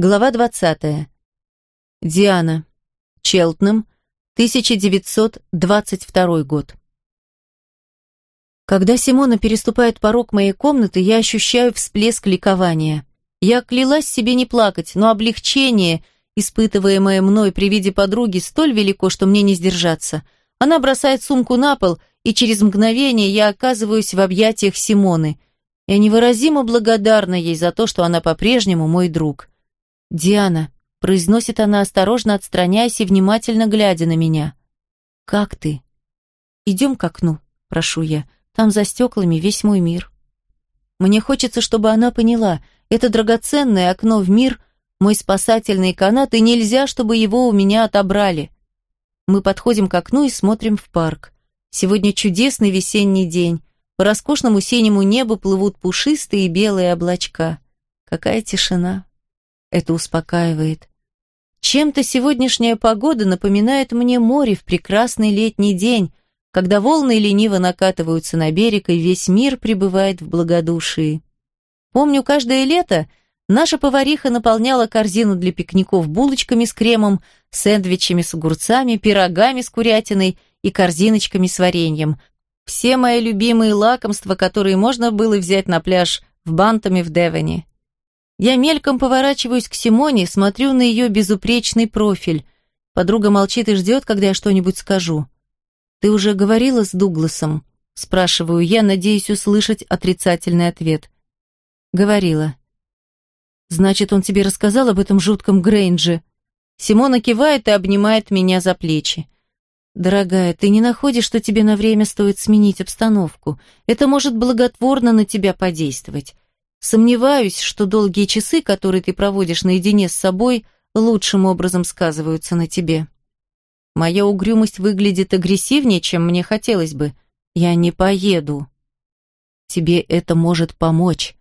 Глава 20. Диана. Челтнем, 1922 год. Когда Симона переступает порог моей комнаты, я ощущаю всплеск ликования. Я клялась себе не плакать, но облегчение, испытываемое мной при виде подруги, столь велико, что мне не сдержаться. Она бросает сумку на пол, и через мгновение я оказываюсь в объятиях Симоны. Я невыразимо благодарна ей за то, что она по-прежнему мой друг. «Диана», — произносит она, осторожно отстраняясь и внимательно глядя на меня. «Как ты?» «Идем к окну», — прошу я. «Там за стеклами весь мой мир». Мне хочется, чтобы она поняла, это драгоценное окно в мир, мой спасательный канат, и нельзя, чтобы его у меня отобрали. Мы подходим к окну и смотрим в парк. Сегодня чудесный весенний день. По роскошному синему небу плывут пушистые белые облачка. Какая тишина. Это успокаивает. Чем-то сегодняшняя погода напоминает мне море в прекрасный летний день, когда волны лениво накатываются на берег, и весь мир пребывает в благодушии. Помню, каждое лето наша повариха наполняла корзину для пикников булочками с кремом, сэндвичами с огурцами, пирогами с курятиной и корзиночками с вареньем. Все мои любимые лакомства, которые можно было взять на пляж в Бантами в Девоне. Я мельком поворачиваюсь к Симоне, смотрю на ее безупречный профиль. Подруга молчит и ждет, когда я что-нибудь скажу. «Ты уже говорила с Дугласом?» Спрашиваю я, надеюсь услышать отрицательный ответ. «Говорила». «Значит, он тебе рассказал об этом жутком Грейнже?» Симона кивает и обнимает меня за плечи. «Дорогая, ты не находишь, что тебе на время стоит сменить обстановку? Это может благотворно на тебя подействовать. Сомневаюсь, что долгие часы, которые ты проводишь наедине с собой, лучшим образом сказываются на тебе. Моя угрюмость выглядит агрессивнее, чем мне хотелось бы. Я не поеду. Тебе это может помочь.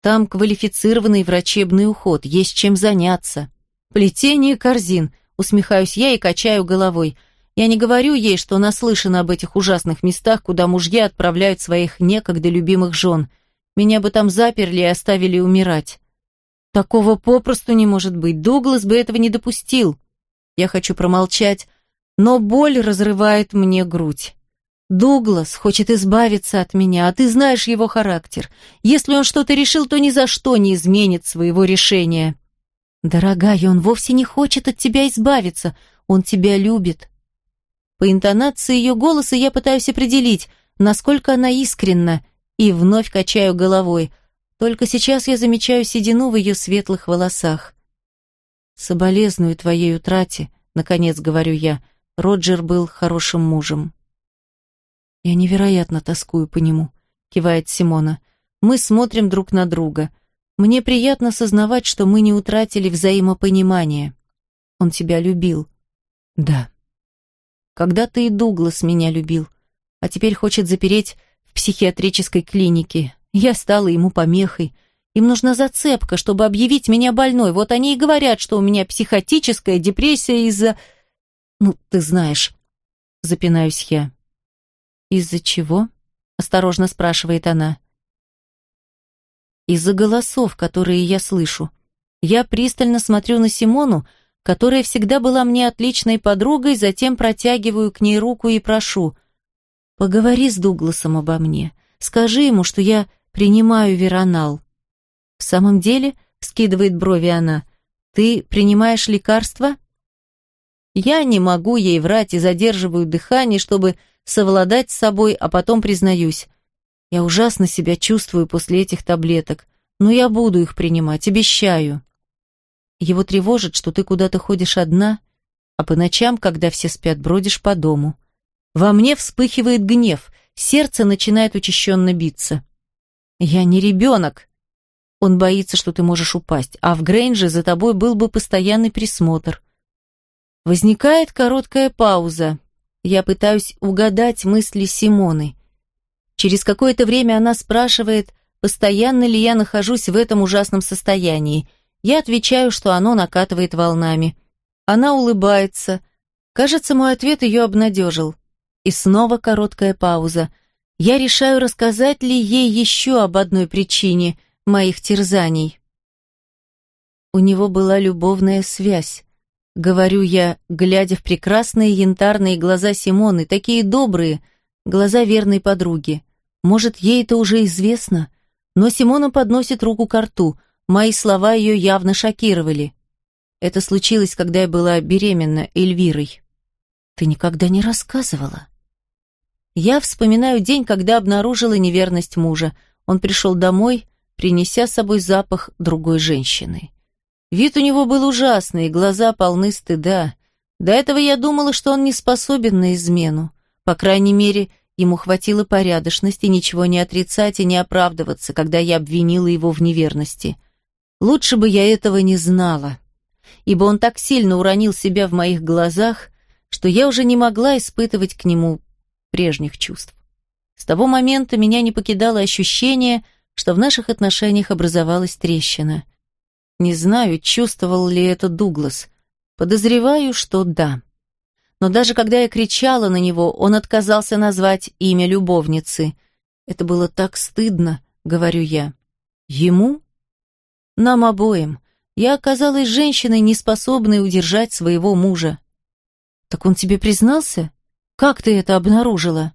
Там квалифицированный врачебный уход, есть чем заняться. Плетение корзин, усмехаюсь я и качаю головой. Я не говорю ей, что наслышана об этих ужасных местах, куда мужья отправляют своих некогда любимых жен. Меня бы там заперли и оставили умирать. Такого попросту не может быть. Дуглас бы этого не допустил. Я хочу промолчать, но боль разрывает мне грудь. Дуглас хочет избавиться от меня, а ты знаешь его характер. Если он что-то решил, то ни за что не изменит своего решения. Дорогая, он вовсе не хочет от тебя избавиться, он тебя любит. По интонации ее голоса я пытаюсь определить, насколько она искренна, и вновь качаю головой. Только сейчас я замечаю седину в ее светлых волосах. «Соболезную твоей утрате», — наконец говорю я. Роджер был хорошим мужем. «Я невероятно тоскую по нему», — кивает Симона. «Мы смотрим друг на друга. Мне приятно сознавать, что мы не утратили взаимопонимания. Он тебя любил». «Да». «Когда-то и Дуглас меня любил, а теперь хочет запереть психиатрической клинике. Я стала ему помехой. Им нужна зацепка, чтобы объявить меня больной. Вот они и говорят, что у меня психотическая депрессия из-за... Ну, ты знаешь, запинаюсь я. Из-за чего? Осторожно спрашивает она. Из-за голосов, которые я слышу. Я пристально смотрю на Симону, которая всегда была мне отличной подругой, затем протягиваю к ней руку и прошу — Поговори с Дугласом обо мне. Скажи ему, что я принимаю веронал. В самом деле, скидывает брови она, ты принимаешь лекарства? Я не могу ей врать и задерживаю дыхание, чтобы совладать с собой, а потом признаюсь. Я ужасно себя чувствую после этих таблеток, но я буду их принимать, обещаю. Его тревожит, что ты куда-то ходишь одна, а по ночам, когда все спят, бродишь по дому. Во мне вспыхивает гнев, сердце начинает учащенно биться. «Я не ребенок!» Он боится, что ты можешь упасть, а в Грейнже за тобой был бы постоянный присмотр. Возникает короткая пауза. Я пытаюсь угадать мысли Симоны. Через какое-то время она спрашивает, постоянно ли я нахожусь в этом ужасном состоянии. Я отвечаю, что оно накатывает волнами. Она улыбается. Кажется, мой ответ ее обнадежил. И снова короткая пауза. Я решаю, рассказать ли ей еще об одной причине моих терзаний. У него была любовная связь. Говорю я, глядя в прекрасные янтарные глаза Симоны, такие добрые, глаза верной подруги. Может, ей это уже известно? Но Симона подносит руку к рту. Мои слова ее явно шокировали. Это случилось, когда я была беременна Эльвирой. Ты никогда не рассказывала. Я вспоминаю день, когда обнаружила неверность мужа. Он пришел домой, принеся с собой запах другой женщины. Вид у него был ужасный, глаза полны стыда. До этого я думала, что он не способен на измену. По крайней мере, ему хватило порядочности ничего не отрицать и не оправдываться, когда я обвинила его в неверности. Лучше бы я этого не знала, ибо он так сильно уронил себя в моих глазах, что я уже не могла испытывать к нему прежних чувств. С того момента меня не покидало ощущение, что в наших отношениях образовалась трещина — не знаю, чувствовал ли это Дуглас. Подозреваю, что да. Но даже когда я кричала на него, он отказался назвать имя любовницы. Это было так стыдно, говорю я. Ему? Нам обоим. Я оказалась женщиной, не способной удержать своего мужа. Так он тебе признался? Как ты это обнаружила?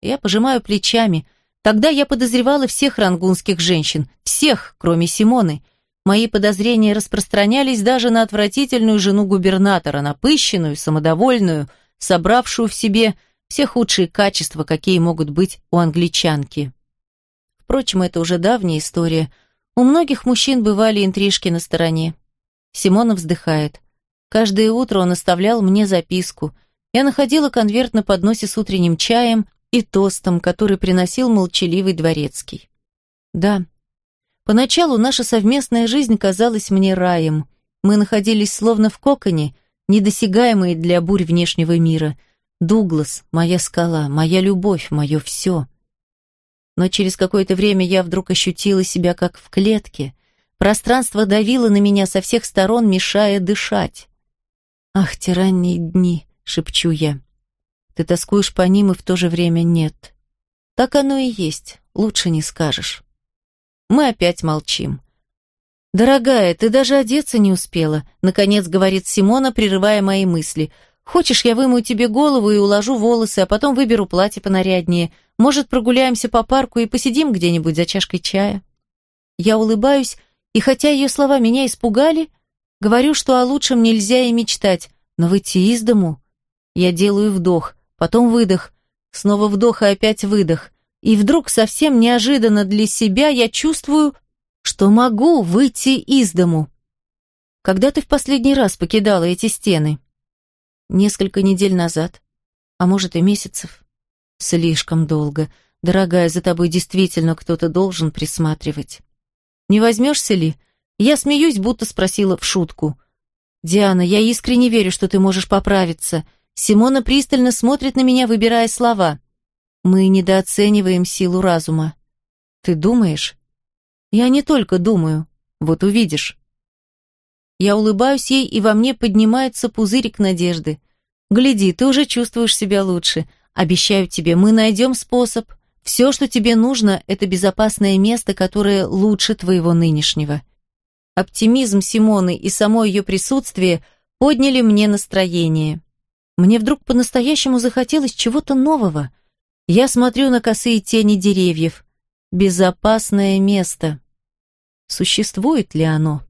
Я пожимаю плечами. Тогда я подозревала всех рангунских женщин, всех, кроме Симоны. Мои подозрения распространялись даже на отвратительную жену губернатора, напыщенную, самодовольную, собравшую в себе все худшие качества, какие могут быть у англичанки. Впрочем, это уже давняя история. У многих мужчин бывали интрижки на стороне. Симона вздыхает. Каждое утро он оставлял мне записку. Я находила конверт на подносе с утренним чаем и тостом, который приносил молчаливый дворецкий. Да, Поначалу наша совместная жизнь казалась мне раем. Мы находились словно в коконе, недосягаемые для бурь внешнего мира. Дуглас, моя скала, моя любовь, мое все. Но через какое-то время я вдруг ощутила себя как в клетке. Пространство давило на меня со всех сторон, мешая дышать. «Ах, те ранние дни!» — шепчу я. «Ты тоскуешь по ним, и в то же время нет. Так оно и есть, лучше не скажешь». Мы опять молчим. «Дорогая, ты даже одеться не успела», — наконец говорит Симона, прерывая мои мысли. «Хочешь, я вымою тебе голову и уложу волосы, а потом выберу платье понаряднее? Может, прогуляемся по парку и посидим где-нибудь за чашкой чая?» Я улыбаюсь, и хотя ее слова меня испугали, говорю, что о лучшем нельзя и мечтать, но выйти из дому... Я делаю вдох, потом выдох, снова вдох и опять выдох. И вдруг совсем неожиданно для себя я чувствую, что могу выйти из дому. Когда ты в последний раз покидала эти стены? Несколько недель назад, а может и месяцев. Слишком долго. Дорогая, за тобой действительно кто-то должен присматривать. Не возьмешься ли? Я смеюсь, будто спросила в шутку. Диана, я искренне верю, что ты можешь поправиться. Симона пристально смотрит на меня, выбирая слова. Мы недооцениваем силу разума. Ты думаешь? Я не только думаю. Вот увидишь. Я улыбаюсь ей, и во мне поднимается пузырик надежды. Гляди, ты уже чувствуешь себя лучше. Обещаю тебе, мы найдем способ. Все, что тебе нужно, это безопасное место, которое лучше твоего нынешнего. Оптимизм Симоны и само ее присутствие подняли мне настроение. Мне вдруг по-настоящему захотелось чего-то нового — я смотрю на косые тени деревьев. Безопасное место. Существует ли оно?